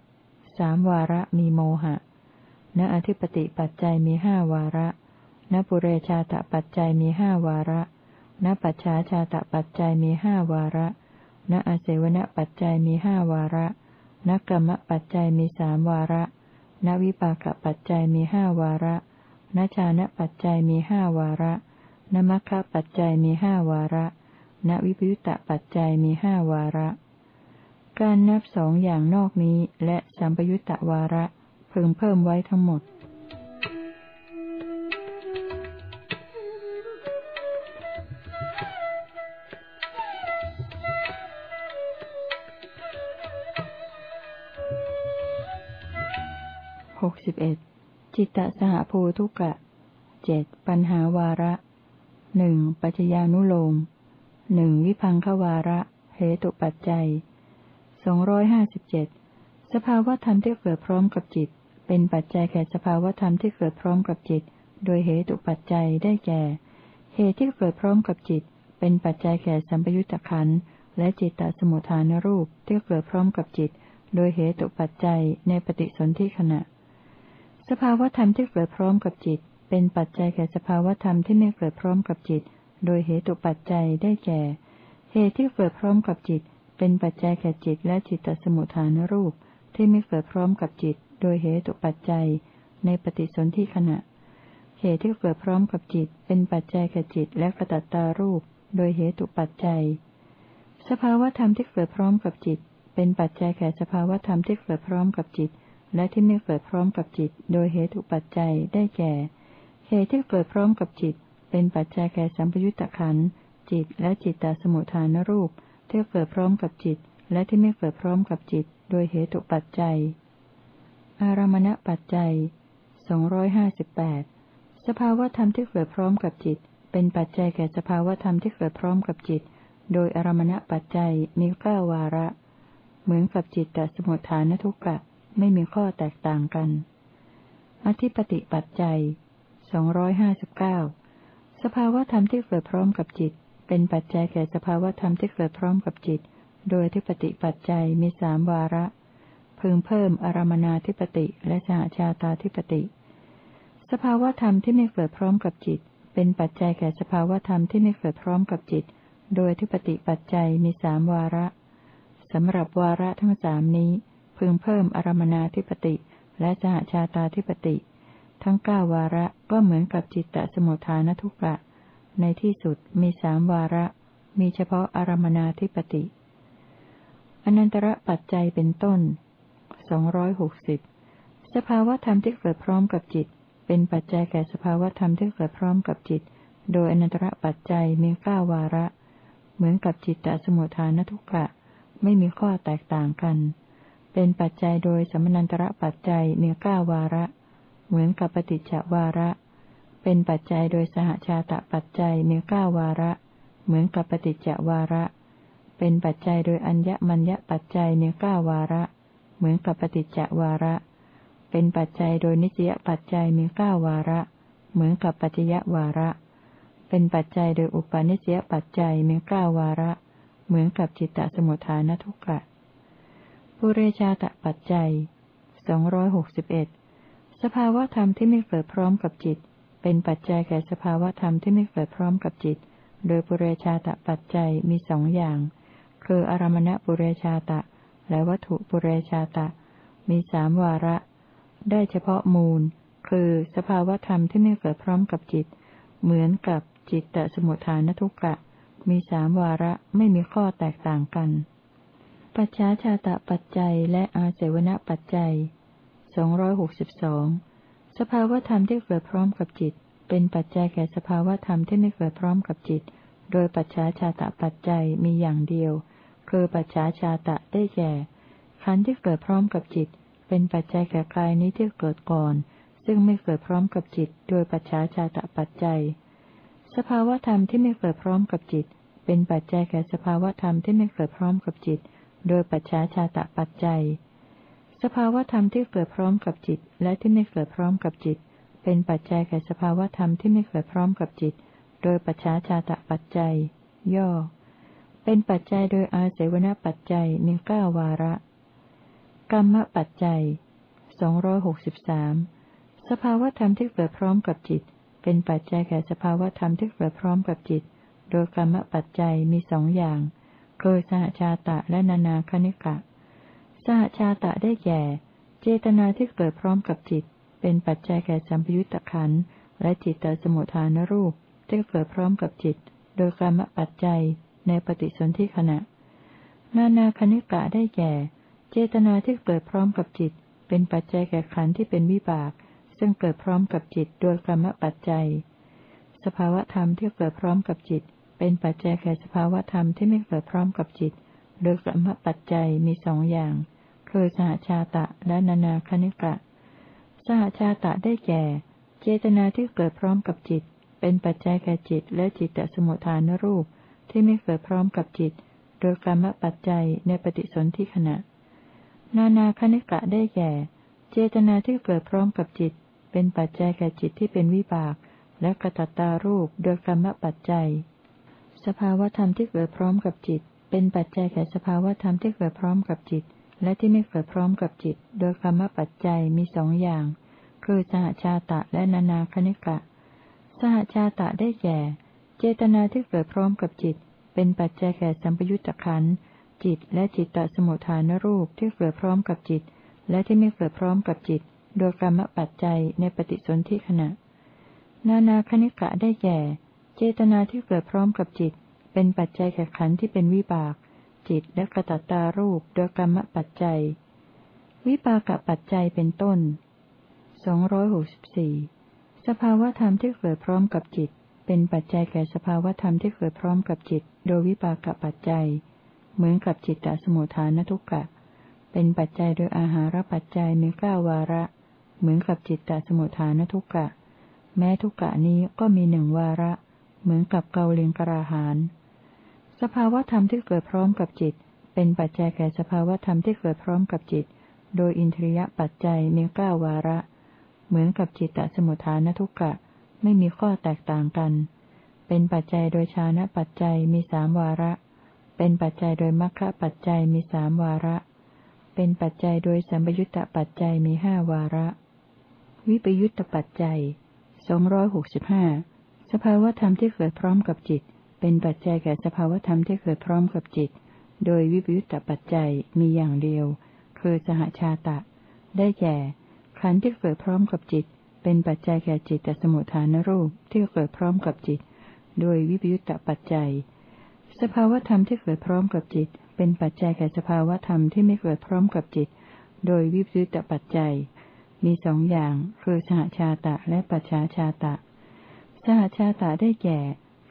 สามวาระมีโมหะณอธิปติปัจจัยมีห้าวาระณปุเรชาตปัจจัยมีห้าวาระณปัจฉาชาตปัจจัยมีห้าวาระณอาเสวนปัจจัยมีห้าวาระนกรรมปัจจัยมีสามวาระนวิปากปัจจัยมีห้าวาระนชานะปัจจัยมีห้าวาระนมัคคะปัจจัยมีห้าวาระ ณวิปยุตตปัจจัยมีห้าวาระ การนับสองอย่างนอกนี้และสัมปยุตตวาระพึงเพิ่มไว้ทั้งหมดหกสิบเอ็ดจิตตสหภูทุกะเจ็ดปัญหาวาระหนึ่งปัจจญานุโลม หนึ่งวิพังควาระ เหตุปัจจัยสองร้อยห้าสิบเจ็ดสภาวธรรมที่เกิดพร้อมกับจิต เป็นปัจจัยแก่สภาวธรรมที่เกิดพร้อมกับจิต โดยเหตุปัจจัยได้แก่ เหตุที่เกิดพร้อมกับจิต เป็นปัจจัยแก่สัมปยุตตะขันและจิตตสมุทฐานรูปที่เกิดพร้อมกับจิต โดยเหตุปัจจัยในปฏิสนธิขณะ สภาวธรรมที่เกิดพร้อมกับจิต เป็นปัจจัยแก่สภาวธรรมที่ไม่เกิดพร้อมกับจิต โดยเหตุปัจจัยได้แก่ เหตุที่เกิดพร้อมกับจิต เป็นปัจจัยแก่จิตและจิตตสมุทฐานรูป ที่ไม่เกิดพร้อมกับจิต โดยเหตุปัจจัย ในปฏิสนธิขณะ เหตุที่เกิดพร้อมกับจิต เป็นปัจจัยแก่จิตและกระตัตตารูป โดยเหตุปัจจัย สภาวธรรมที่เกิดพร้อมกับจิต เป็นปัจจัยแก่สภาวธรรมที่เกิดพร้อมกับจิต และที่ไม่เกิดพร้อมกับจิต โดยเหตุปัจจัยได้แก่ เหตุที่เกิดพร้อมกับจิต เป็นปัจจัยแก่สัมปยุตตะขันจิตและจิตตสมุทฐานรูปที่เกิดพร้อมกับจิต และที่ไม่เกิดพร้อมกับจิต โดยเหตุปัจจัย อารมณปัจจัยสองร้อยห้าสิบแปดสภาวธรรมที่เกิดพร้อมกับจิต เป็นปัจจัยแก่สภาวธรรมที่เกิดพร้อมกับจิต โดยอารมณปัจจัยมีเก้าวาระ เหมือนกับจิตตสมุทฐานทุกกะไม่มีข้อแตกต่างกัน อธิปติปัจจัยสองร้อยห้าสิบเก้า สภาวธรรมที่เกิดพร้อมกับจิต เป็นปัจจัยแก่สภาวธรรมที่เกิดพร้อมกับจิต โดยที่ปฏิปัจจัยมีสามวาระ พึงเพิ่มอารมนาธิปติและสหชาตาธิปติ สภาวธรรมที่ไม่เกิดพร้อมกับจิต เป็นปัจจัยแก่สภาวธรรมที่ไม่เกิดพร้อมกับจิต โดยที่ปฏิปัจจัยมีสามวาระสำหรับวาระทั้งสามนี้ พึงเพิ่มอารมนาธิปติ และสหชาตาธิปติ ทั้งเก้าวาระก็เหมือนกับจิตตสมุทฐานทุกะ ในที่สุดมีสามวาระ มีเฉพาะอารมนาธิปติอนันตระปัจจัยเป็นต้นสองร้อยหกสิบสภาวธรรมที่เกิดพร้อมกับจิต เป็นปัจจัยแก่สภาวธรรมที่เกิดพร้อมกับจิต โดยอนันตระปัจจัยมีเก้าวาระ เหมือนกับจิตตสมุทฐานทุกะ ไม่มีข้อแตกต่างกัน เป็นปัจจัยโดยสมนันตระปัจจัยมีเก้าวาระ เหมือนกับปฏิจจวาระ เป็นปัจจัยโดยสหชาตะปัจจัยมีเก้าวาระ เหมือนกับปฏิจจวาระ เป็นปัจจัยโดยอัญญมัญญปัจจัยมีเก้าวาระ เหมือนกับปฏิจจวาระ เป็นปัจจัยโดยนิสยปัจจัยมีเก้าวาระ เหมือนกับปัจจยวาระ เป็นปัจจัยโดยอุปาณิสยปัจจัยมีเก้าวาระ เหมือนกับจิตตสมุทฐานทุกขะปุเรชาตปัจจัยสองร้อยหกสิบเอ็ด สภาวธรรมที่ไม่เกิดพร้อมกับจิต เป็นปัจจัยแก่สภาวธรรมที่ไม่เกิดพร้อมกับจิต โดยปุเรชาตะปัจจัยมีสองอย่าง คืออารมณปุเรชาตะ และวัตถุปุเรชาตะ มีสามวาระ ได้เฉพาะมูล คือสภาวธรรมที่ไม่เกิดพร้อมกับจิต เหมือนกับจิตตสมุทฐานทุกกะ มีสามวาระไม่มีข้อแตกต่างกัน ปัจฉาชาตะปัจจัยและอาเสวนปัจจัย สองร้อยหกสิบสองสภาวธรรมที่เกิดพร้อมกับจิต เป็นปัจจัยแก่สภาวธรรมที่ไม่เกิดพร้อมกับจิต โดยปัจฉาชาตะปัจจัยมีอย่างเดียว คือปัจฉาชาตะได้แก่ขันธ์ที่เกิดพร้อมกับจิต เป็นปัจจัยแก่กายนี้ที่เกิดก่อน ซึ่งไม่เกิดพร้อมกับจิต โดยปัจฉาชาตะปัจจัย สภาวธรรมที่ไม่เกิดพร้อมกับจิต เป็นปัจจัยแก่สภาวธรรมที่ไม่เกิดพร้อมกับจิต โดยปัจฉาชาตะปัจจัย สภาวธรรมที่เกิดพร้อมกับจิต และที่ไม่เกิดพร้อมกับจิต เป็นปัจจัยแก่สภาวธรรมที่ไม่เกิดพร้อมกับจิต โดยปัจฉาชาตะปัจจัย ย่อ เป็นปัจจัยโดยอาศัยวณปัจจัยมีเก้าวาระ กรรมปัจจัยสองร้อยหกสิบสามสภาวธรรมที่เกิดพร้อมกับจิต เป็นปัจจัยแก่สภาวธรรมที่เกิดพร้อมกับจิต โดยกรรมปัจจัยมีสองอย่างคือสหชาตะและนานาคณิกะ สหชาตะได้แก่ เจตนาที่เกิดพร้อมกับจิต เป็นปัจจัยแก่สัมปยุตตะขันและจิตตสมุทฐานรูปที่เกิดพร้อมกับจิต โดยกรรมปัจจัยในปฏิสนธิขณะ นานาคณิกะได้แก่ เจตนาที่เกิดพร้อมกับจิต เป็นปัจจัยแก่ขันที่เป็นวิบาก ซึ่งเกิดพร้อมกับจิต โดยกรรมปัจจัย สภาวธรรมที่เกิดพร้อมกับจิต เป็นปัจจัยแก่สภาวธรรมที่ไม่เกิดพร้อมกับจิต โดยกรรมปัจจัยมีสองอย่าง คือสหชาตะและนานาคณิกะ สหชาตะได้แก่ เจตนาที่เกิดพร้อมกับจิต เป็นปัจจัยแก่จิตและจิตตสมุทฐานรูปที่ไม่เกิดพร้อมกับจิต โดยกรรมปัจจัยในปฏิสนธิขณะ นานาคณิกะได้แก่ เจตนาที่เกิดพร้อมกับจิต เป็นปัจจัยแก่จิตที่เป็นวิบาก และกระตัตตารูปโดยกรรมปัจจัย สภาวธรรมที่เกิดพร้อมกับจิต เป็นปัจจัยแก่สภาวธรรมที่เกิดพร้อมกับจิต และที่ไม่เกิดพร้อมกับจิต โดยกรรมปัจจัยมีสองอย่าง คือสหชาตะและนานาคณิกะ สหชาตะได้แก่ เจตนาที่เกิดพร้อมกับจิต เป็นปัจจัยแก่สัมปยุตตะขันจิตและจิตตสมุทฐานรูปที่เกิดพร้อมกับจิต และที่ไม่เกิดพร้อมกับจิต โดยกรรมปัจจัยในปฏิสนธิขณะ นานาคณิกะได้แก่ เจตนาที่เกิดพร้อมกับจิต เป็นปัจจัยแก่ขันที่เป็นวิบาก จิตและกระตัตตารูปโดยกรรมปัจจัย วิปากปัจจัยเป็นต้นสองร้อยหกสิบสี่สภาวธรรมที่เกิดพร้อมกับจิต เป็นปัจจัยแก่สภาวธรรมที่เกิดพร้อมกับจิต โดยวิปากปัจจัย เหมือนกับจิตตสมุทฐานทุกกะ เป็นปัจจัยโดยอาหารปัจจัยมีเก้าวาระ เหมือนกับจิตตสมุทฐานทุกกะ แม้ทุกกะนี้ก็มีหนึ่งวาระ เหมือนกับเกาเลงกราหาน สภาวธรรมที่เกิดพร้อมกับจิต เป็นปัจจัยแก่สภาวธรรมที่เกิดพร้อมกับจิต โดยอินทรียปัจจัยมีเก้าวาระ เหมือนกับจิตตสมุทฐานทุกกะ ไม่มีข้อแตกต่างกัน เป็นปัจจัยโดยชานะปัจจัยมีสามวาระ เป็นปัจจัยโดยมรรคปัจจัยมีสามวาระ เป็นปัจจัยโดยสัมปยุตตปัจจัยมีห้าวาระ วิปยุตตปัจจัยสองร้อยหกสิบห้าสภาวธรรมที่เกิดพร้อมกับจิต เป็นปัจจัยแก่สภาวธรรมที่เกิดพร้อมกับจิต โดยวิปยุตตปัจจัยมีอย่างเดียว คือสหชาตะ ได้แก่ ขันธ์ที่เกิดพร้อมกับจิต เป็นปัจจัยแก่จิตแต่สมุทฐานรูปที่เกิดพร้อมกับจิต โดยวิปยุตตปัจจัย สภาวธรรมที่เกิดพร้อมกับจิต เป็นปัจจัยแก่สภาวธรรมที่ไม่เกิดพร้อมกับจิต โดยวิปยุตตปัจจัย มีสองอย่าง คือสหชาตะและปัจฉาชาตะ สหชาตะได้แก่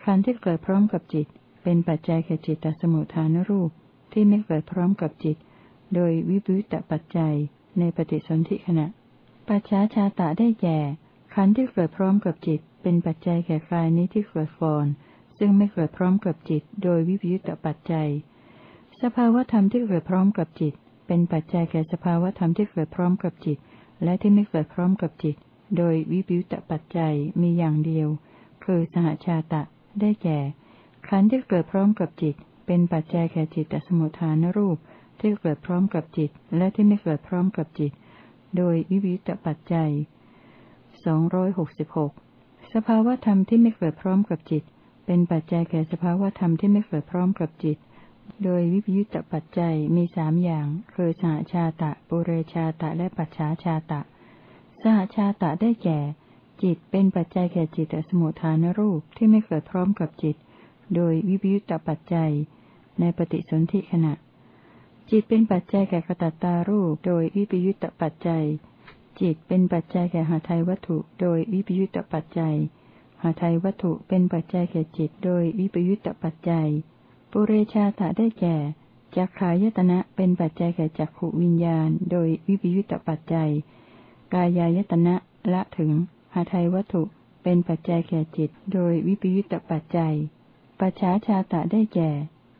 ขันธ์ที่เกิดพร้อมกับจิต เป็นปัจจัยแก่จิตตสมุทฐานรูปที่ไม่เกิดพร้อมกับจิต โดยวิปยุตปัจจัยในปฏิสนธิขณะ ปัจฉาชาตะได้แก่ ขันธ์ที่เกิดพร้อมกับจิต เป็นปัจจัยแก่กายนี้ที่เกิดก่อนซึ่งไม่เกิดพร้อมกับจิต โดยวิปยุตตปัจจัย สภาวธรรมที่เกิดพร้อมกับจิต เป็นปัจจัยแก่สภาวธรรมที่เกิดพร้อมกับจิต และที่ไม่เกิดพร้อมกับจิต โดยวิปยุตตปัจจัยมีอย่างเดียว คือสหชาตะ ได้แก่ ขันธ์ที่เกิดพร้อมกับจิต เป็นปัจจัยแก่จิตตสมุทฐานรูปที่เกิดพร้อมกับจิต และที่ไม่เกิดพร้อมกับจิต โดยวิวิตปัจจัยสองร้อยหกสิบหกสภาวธรรมที่ไม่เกิดพร้อมกับจิต เป็นปัจจัยแก่สภาวธรรมที่ไม่เกิดพร้อมกับจิต โดยวิปยุตตปัจจัยมีสามอย่าง คือสหชาตะ ปุเรชาตะ และปัจฉาชาตะ สหชาตะได้แก่ จิตเป็นปัจจัยแก่จิตสมุทฐานรูปที่ไม่เกิดพร้อมกับจิต โดยวิปยุตตปัจจัย ในปฏิสนธิขณะ จิตเป็นปัจจัยแก่กตัตตารูป โดยวิปยุตตปัจจัย จิตเป็นปัจจัยแก่หาไทยวัตถุ โดยวิปยุตตปัจจัยหาไทยวัตถุเป็นปัจจัยแก่จิต โดยวิปยุตตปัจจัย ปุเรชาตะได้แก่จักขายตนะเป็นปัจจัยแก่จักขวิญญาณ โดยวิปยุตตปัจจัย กายายตนะละถึง หาไทยวัตถุเป็นปัจจัยแก่จิต โดยวิปยุตตปัจจัย ปัจฉาชาตะได้แก่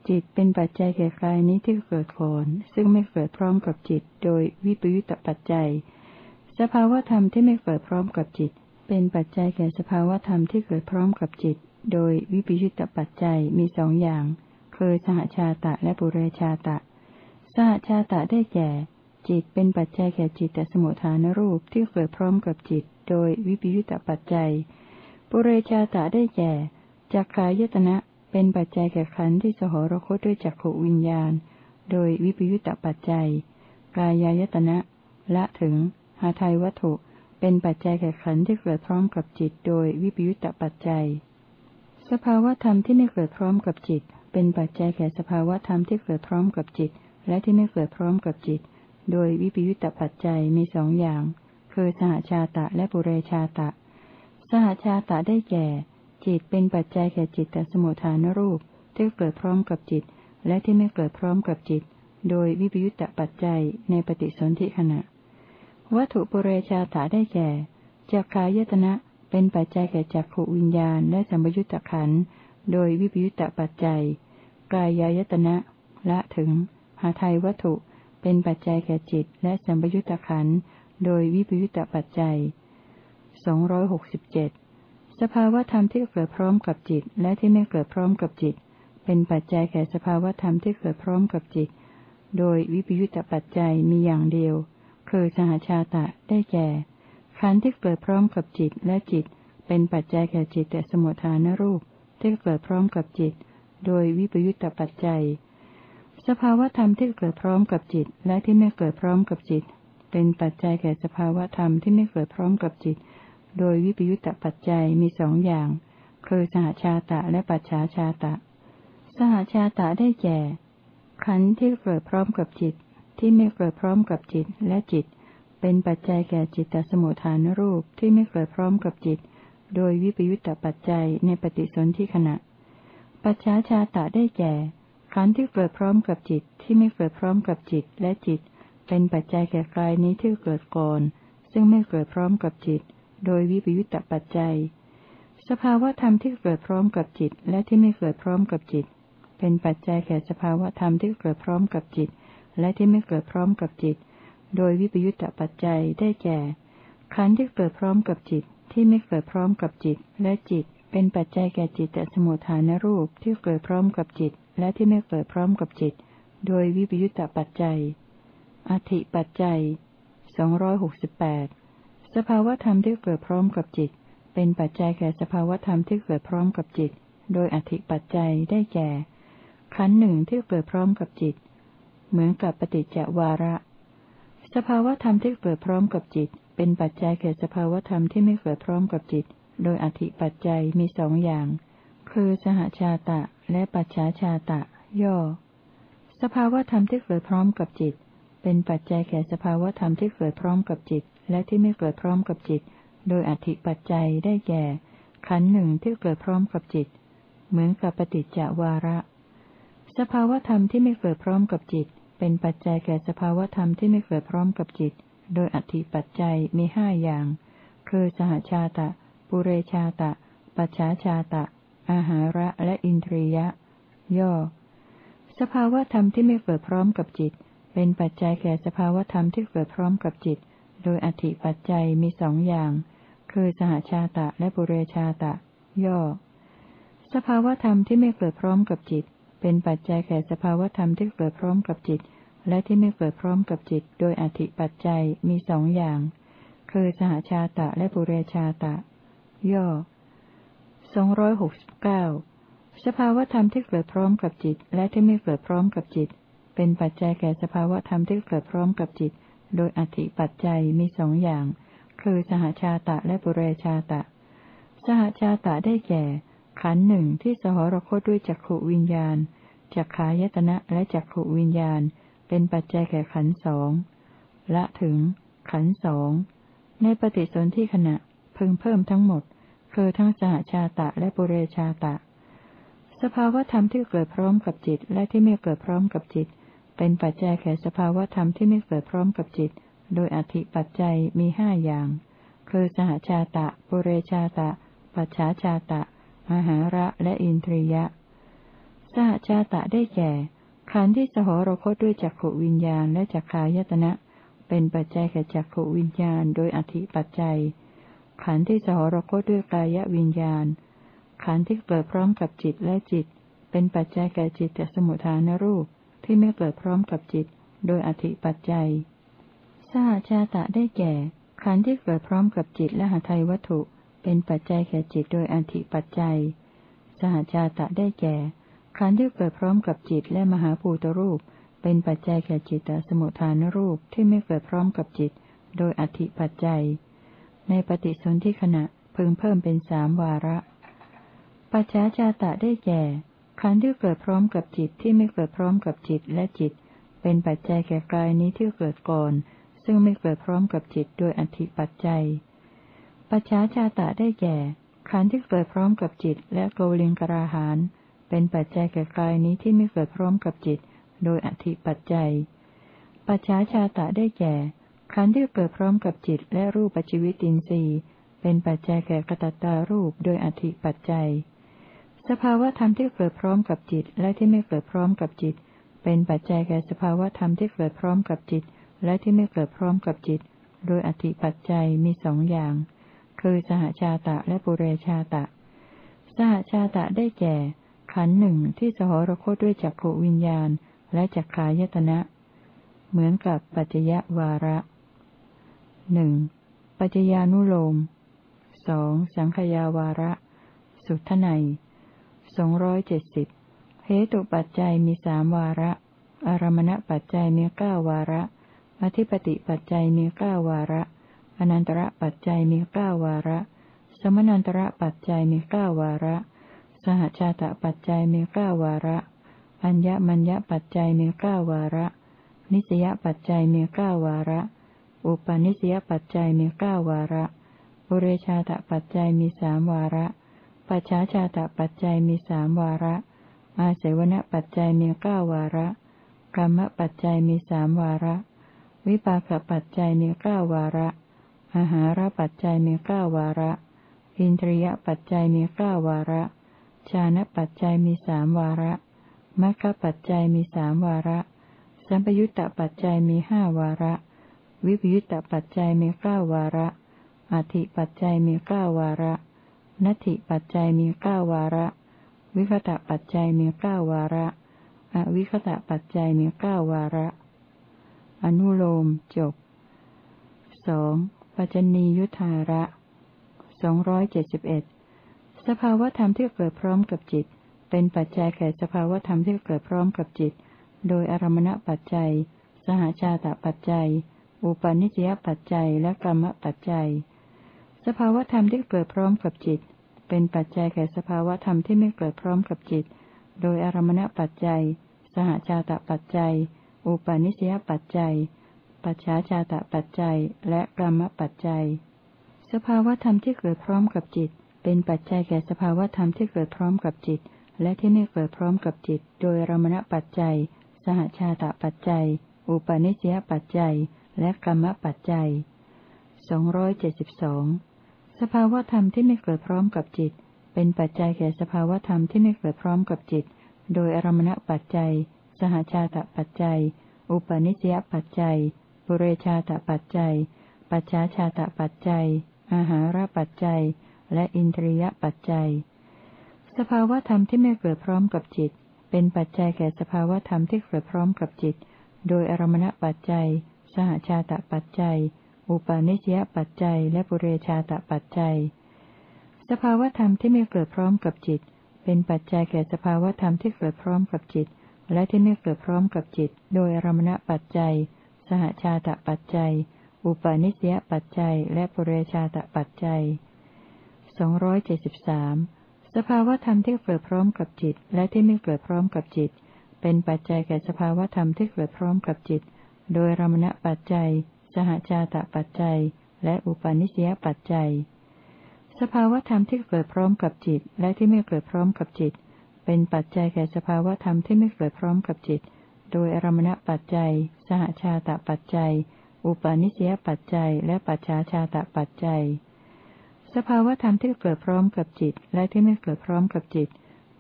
จิตเป็นปัจจัยแก่กายนี้ที่เกิดก่อนซึ่งไม่เกิดพร้อมกับจิต โดยวิปยุตตปัจจัย สภาวธรรมที่ไม่เกิดพร้อมกับจิต เป็นปัจจัยแก่สภาวธรรมที่เกิดพร้อมกับจิต โดยวิปยุตตปัจจัยมีสองอย่าง คือสหชาตะและปุเรชาตะ สหชาตะได้แก่ จิตเป็นปัจจัยแก่จิตแต่สมุทฐานรูปที่เกิดพร้อมกับจิต โดยวิปยุตตปัจจัย ปุเรชาตะได้แก่จักขายตนะเป็นปัจจัยแก่ขันธ์ที่สหรคตด้วยจักขวิญญาณ โดยวิปยุตตปัจจัย กายายตนะละถึงหาไทยวัตถุเป็นปัจจัยแก่ขันธ์ที่เกิดพร้อมกับจิต โดยวิปยุตตปัจจัย สภาวธรรมที่ไม่เกิดพร้อมกับจิต เป็นปัจจัยแก่สภาวธรรมที่เกิดพร้อมกับจิต และที่ไม่เกิดพร้อมกับจิต โดยวิปยุตตปัจจัยมีสองอย่าง คือสหชาตะและปุเรชาตะ สหชาตะได้แก่ จิตเป็นปัจจัยแก่จิตตสมุทฐานรูปที่เกิดพร้อมกับจิต และที่ไม่เกิดพร้อมกับจิต โดยวิปยุตตปัจจัยในปฏิสนธิขณะ วัตถุปุเรชาตะได้แก่จักขายตนะเป็นปัจจัยแก่จักขวิญญาณและสัมยุตตะขันโดยวิปยุตตปัจจัย กายายตนะละถึงหาไทยวัตถุเป็นปัจจัยแก่จิตและสัมยุตตะขัน โดยวิปยุตตปัจจัยสองร้อยหกสิบเจ็ดสภาวธรรมที่เกิดพร้อมกับจิต และที่ไม่เกิดพร้อมกับจิต เป็นปัจจัยแก่สภาวธรรมที่เกิดพร้อมกับจิต โดยวิปยุตตปัจจัยมีอย่างเดียว คือสหชาตะได้แก่ขันธ์ที่เกิดพร้อมกับจิตและจิต เป็นปัจจัยแก่จิตแต่สมุทฐานรูปที่เกิดพร้อมกับจิต โดยวิปยุตตปัจจัย สภาวธรรมที่เกิดพร้อมกับจิต และที่ไม่เกิดพร้อมกับจิต เป็นปัจจัยแก่สภาวธรรมที่ไม่เกิดพร้อมกับจิต โดยวิปยุตตปัจจัยมีสองอย่าง คือสหชาตะและปัจฉาชาตะ สหชาตะได้แก่ ขันธ์ที่เกิดพร้อมกับจิต ที่ไม่เกิดพร้อมกับจิตและจิต เป็นปัจจัยแก่จิตตสมุทฐานรูปที่ไม่เกิดพร้อมกับจิต โดยวิปยุตตปัจจัยในปฏิสนธิขณะ ปัจฉาชาตะได้แก่ขันธ์ที่เกิดพร้อมกับจิตที่ไม่เกิดพร้อมกับจิตและจิต เป็นปัจจัยแก่กายนี้ที่เกิดก่อน ซึ่งไม่เกิดพร้อมกับจิต โดยวิปยุตตปัจจัย สภาวธรรมที่เกิดพร้อมกับจิต และที่ไม่เกิดพร้อมกับจิต เป็นปัจจัยแก่สภาวธรรมที่เกิดพร้อมกับจิต และที่ไม่เกิดพร้อมกับจิต โดยวิปยุตตปัจจัยได้แก่ ขันธ์ที่เกิดพร้อมกับจิต ที่ไม่เกิดพร้อมกับจิต และจิต เป็นปัจจัยแก่จิตแต่สมุทฐานรูปที่เกิดพร้อมกับจิต และที่ไม่เกิดพร้อมกับจิต โดยวิปยุตตปัจจัย อธิปัจจัยสองร้อยหกสิบแปดสภาวธรรมที่เกิดพร้อมกับจิต เป็นปัจจัยแก่สภาวธรรมที่เกิดพร้อมกับจิต โดยอธิปัจจัยได้แก่ ขันธ์หนึ่งที่เกิดพร้อมกับจิต เหมือนกับปฏิจจวาระ สภาวธรรมที่เกิดพร้อมกับจิต เป็นปัจจัยแก่สภาวธรรมที่ไม่เกิดพร้อมกับจิต โดยอธิปัจจัยมีสองอย่าง คือสหชาตะและปัจฉาชาตะ ย่อ สภาวธรรมที่เกิดพร้อมกับจิต เป็นปัจจัยแก่สภาวธรรมที่เกิดพร้อมกับจิต และที่ไม่เกิดพร้อมกับจิต โดยอธิปัจจัยได้แก่ ขันหนึ่งที่เกิดพร้อมกับจิต เหมือนกับปฏิจจวาระ สภาวธรรมที่ไม่เกิดพร้อมกับจิต เป็นปัจจัยแก่สภาวธรรมที่ไม่เกิดพร้อมกับจิต โดยอธิปัจจัยมีห้าอย่าง คือสหชาตะ ปุเรชาตะ ปัจฉาชาตะ อาหาระและอินทรียะ ย่อ สภาวธรรมที่ไม่เกิดพร้อมกับจิต เป็นปัจจัยแก่สภาวธรรมที่เกิดพร้อมกับจิต โดยอธิปัจจัยมีสองอย่าง คือสหชาตะและปุเรชาตะ ย่อ สภาวธรรมที่ไม่เกิดพร้อมกับจิต เป็นปัจจัยแก่สภาวธรรมที่เกิดพร้อมกับจิต และที่ไม่เกิดพร้อมกับจิต โดยอธิปัจจัยมีสองอย่าง คือสหชาตะและปุเรชาตะ ย่อสองร้อยหกสิบเก้าสภาวธรรมที่เกิดพร้อมกับจิต และที่ไม่เกิดพร้อมกับจิต เป็นปัจจัยแก่สภาวธรรมที่เกิดพร้อมกับจิต โดยอธิปัจจัยมีสองอย่าง คือสหชาตะและปุเรชาตะ สหชาตะได้แก่ ขันหนึ่งที่สหรคตด้วยจักขวิญญาณจักขายตนะและจักขวิญญาณ เป็นปัจจัยแก่ขันสองละถึง ขันสองในปฏิสนธิขณะพึงเพิ่มทั้งหมดคือทั้งสหชาตะและปุเรชาตะ สภาวธรรมที่เกิดพร้อมกับจิตและที่ไม่เกิดพร้อมกับจิต เป็นปัจจัยแก่สภาวธรรมที่ไม่เกิดพร้อมกับจิต โดยอธิปัจจัยมีห้าอย่าง คือสหชาตะ ปุเรชาตะ ปัจฉาชาตะ มหาระ และอินทรียะ สหชาตะได้แก่ขันธ์ที่สหรคตด้วยจักขวิญญาณและจักขายตนะ เป็นปัจจัยแก่จักขวิญญาณ โดยอธิปัจจัย ขันธ์ที่สหรคตด้วยกายวิญญาณ ขันธ์ที่เกิดพร้อมกับจิตและจิต เป็นปัจจัยแก่จิตแต่สมุทฐานรูป ที่ไม่เกิดพร้อมกับจิต โดยอธิปัจจัยสหชาตะได้แก่ ขันธ์ที่เกิดพร้อมกับจิตและหาไทยวัตถุ เป็นปัจจัยแก่จิตโดยอันติปัจจัย สหชาตะได้แก่ ขันธ์ที่เกิดพร้อมกับจิตและมหาภูตรูป เป็นปัจจัยแก่จิตตสมุทฐานรูปที่ไม่เกิดพร้อมกับจิต โดยอธิปัจจัย ในปฏิสนธิขณะพึงเพิ่มเป็นสามวาระปัจฉาชาตะได้แก่ ขันธ์ที่เกิดพร้อมกับจิตที่ไม่เกิดพร้อมกับจิตและจิต เป็นปัจจัยแก่กายนี้ที่เกิดก่อน ซึ่งไม่เกิดพร้อมกับจิตโดยอธิปัจจัย ปัจฉาชาตะได้แก่ขันธ์ที่เกิดพร้อมกับจิต และโกลิงกราหาน เป็นปัจจัยแก่กายนี้ที่ไม่เกิดพร้อมกับจิต โดยอธิปัจจัย ปัจฉาชาตะได้แก่ขันธ์ที่เกิดพร้อมกับจิตและรูปปัจจิวิตินทรีย์ เป็นปัจจัยแก่กตัตตารูปโดยอธิปัจจัย สภาวธรรมที่เกิดพร้อมกับจิต และที่ไม่เกิดพร้อมกับจิต เป็นปัจจัยแก่สภาวธรรมที่เกิดพร้อมกับจิต และที่ไม่เกิดพร้อมกับจิต โดยอธิปัจจัยมีสองอย่าง คือสหชาตะและปุเรชาตะ สหชาตะได้แก่ ขันหนึ่งที่สหรคตด้วยจักขวิญญาณ และจักขายตนะ เหมือนกับปัจจยวาระหนึ่งปัจจญานุโลมสองสังขยาวาระ สุทไน สองร้อยเจ็ดสิบเหตุปัจจัยมีสามวาระ อารมณปัจจัยมีเก้าวาระ อธิปติปัจจัยมีเก้าวาระ อนันตระปัจจัยมีเก้าวาระ สมนันตระปัจจัยมีเก้าวาระ สหชาตปัจจัยมีเก้าวาระ อัญญมัญญปัจจัยมีเก้าวาระ นิสยปัจจัยมีเก้าวาระ อุปนิสยปัจจัยมีเก้าวาระบุเรชาตปัจจัยมีสามวาระ ปัจฉาชาตปัจจัยมีสามวาระ อาเสวนปัจจัยมีเก้าวาระกรรมปัจจัยมีสามวาระ วิปากปัจจัยมีเก้าวาระอาหารปัจจัยมีเก้าวาระ อินทรียปัจจัยมีเก้าวาระ ชานะปัจจัยมีสามวาระมัคคปัจจัยมีสามวาระ สัมปยุตตปัจจัยมีห้าวาระ วิปยุตตปัจจัยมีเก้าวาระอธิปัจจัยมีเก้าวาระ นัตถิปัจจัยมีเก้าวาระ วิคตะปัจจัยมีเก้าวาระ อวิคตะปัจจัยมีเก้าวาระ อนุโลมจบสองปัจจนียุทธาระสองร้อยเจ็ดสิบเอ็ดสภาวธรรมที่เกิดพร้อมกับจิต เป็นปัจจัยแก่สภาวธรรมที่เกิดพร้อมกับจิต โดยอารมณปัจจัย สหชาตปัจจัย อุปาณิสยปัจจัย และกรรมปัจจัย สภาวธรรมที่เกิดพร้อมกับจิต เป็นปัจจัยแก่สภาวธรรมที่ไม่เกิดพร้อมกับจิต โดยอารมณปัจจัย สหชาตปัจจัย อุปาณิสยปัจจัย ปัจฉาชาตปัจจัย และกรรมปัจจัย สภาวธรรมที่เกิดพร้อมกับจิต เป็นปัจจัยแก่สภาวธรรมที่เกิดพร้อมกับจิต และที่ไม่เกิดพร้อมกับจิต โดยอรมณปัจจัย สหชาตปัจจัย อุปาณิสยปัจจัย และกรรมปัจจัยสองร้อยเจ็ดสิบสอง สภาวธรรมที่ไม่เกิดพร้อมกับจิต เป็นปัจจัยแก่สภาวธรรมที่ไม่เกิดพร้อมกับจิต โดยอารมณปัจจัย สหชาตปัจจัย อุปาณิสยปัจจัยบุเรชาตปัจจัย ปัจฉาชาตปัจจัย อาหารปัจจัย และอินทรียปัจจัย สภาวธรรมที่ไม่เกิดพร้อมกับจิต เป็นปัจจัยแก่สภาวธรรมที่เกิดพร้อมกับจิต โดยอารมณปัจจัย สหชาตปัจจัย อุปาณิสยปัจจัย และปุเรชาตปัจจัย สภาวธรรมที่ไม่เกิดพร้อมกับจิต เป็นปัจจัยแก่สภาวธรรมที่เกิดพร้อมกับจิต และที่ไม่เกิดพร้อมกับจิต โดยอารมณปัจจัย สหชาตปัจจัย อุปาณิสยปัจจัย และปุเรชาตปัจจัยสองร้อยเจ็ดสิบสามสภาวธรรมที่เกิดพร้อมกับจิต และที่ไม่เกิดพร้อมกับจิต เป็นปัจจัยแก่สภาวธรรมที่เกิดพร้อมกับจิต โดยรมณปัจจัย สหชาตปัจจัย และอุปาณิสยปัจจัย สภาวธรรมที่เกิดพร้อมกับจิต และที่ไม่เกิดพร้อมกับจิต เป็นปัจจัยแก่สภาวธรรมที่ไม่เกิดพร้อมกับจิต โดยอรมณปัจจัย สหชาตปัจจัย อุปาณิสยปัจจัย และปัจฉาชาตปัจจัย สภาวธรรมที่เกิดพร้อมกับจิต และที่ไม่เกิดพร้อมกับจิต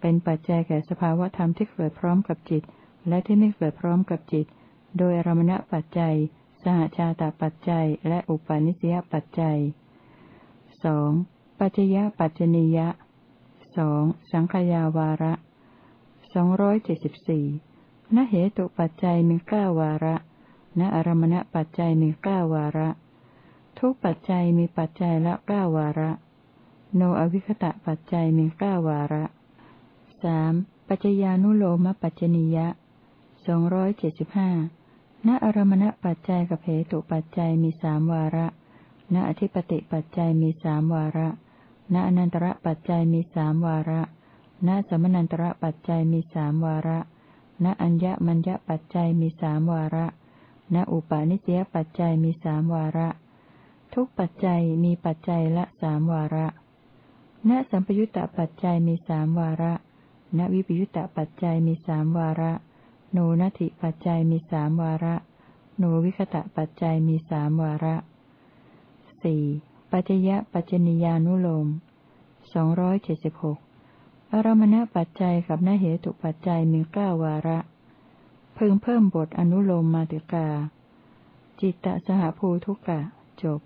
เป็นปัจจัยแก่สภาวธรรมที่เกิดพร้อมกับจิต และที่ไม่เกิดพร้อมกับจิต โดยอารมณปัจจัย หชาตปัจจัยและอุปาณิสยปัจจัยสองปัจจยปัจจนิยะสองสังขยาวาระสองร้อยเจ็ดสิบสี่ณเหตุปัจจัยมีเก้าวาระณอารมณปัจจัยมีเก้าวาระ ทุกปัจจัยมีปัจจัยละเก้าวาระ โนอวิคตะปัจจัยมีเก้าวาระสามปัจจญานุโลมปัจจนิยะสองร้อยเจ็ดสิบห้า ณอารมณปัจจัยกับเหตุปัจจัยมีสามวาระ ณอธิปติปัจจัยมีสามวาระ ณอนันตระปัจจัยมีสามวาระ ณสมนันตระปัจจัยมีสามวาระ ณอัญญมัญญปัจจัยมีสามวาระ ณอุปาณิสยปัจจัยมีสามวาระ ทุกปัจจัยมีปัจจัยละสามวาระ ณสัมปยุตตปัจจัยมีสามวาระ ณวิปยุตตปัจจัยมีสามวาระ โนนัตถิปัจจัยมีสามวาระโนวิคตะปัจจัยมีสามวาระสี่ปัจจยปัจจนิยานุโลมสองร้อยเจ็ดสิบหกอารมณปัจจัยกับนเหตุปัจจัยมีเก้าวาระ พึงเพิ่มบทอนุโลมมาติกา จิตตสหภูทุกะ จบ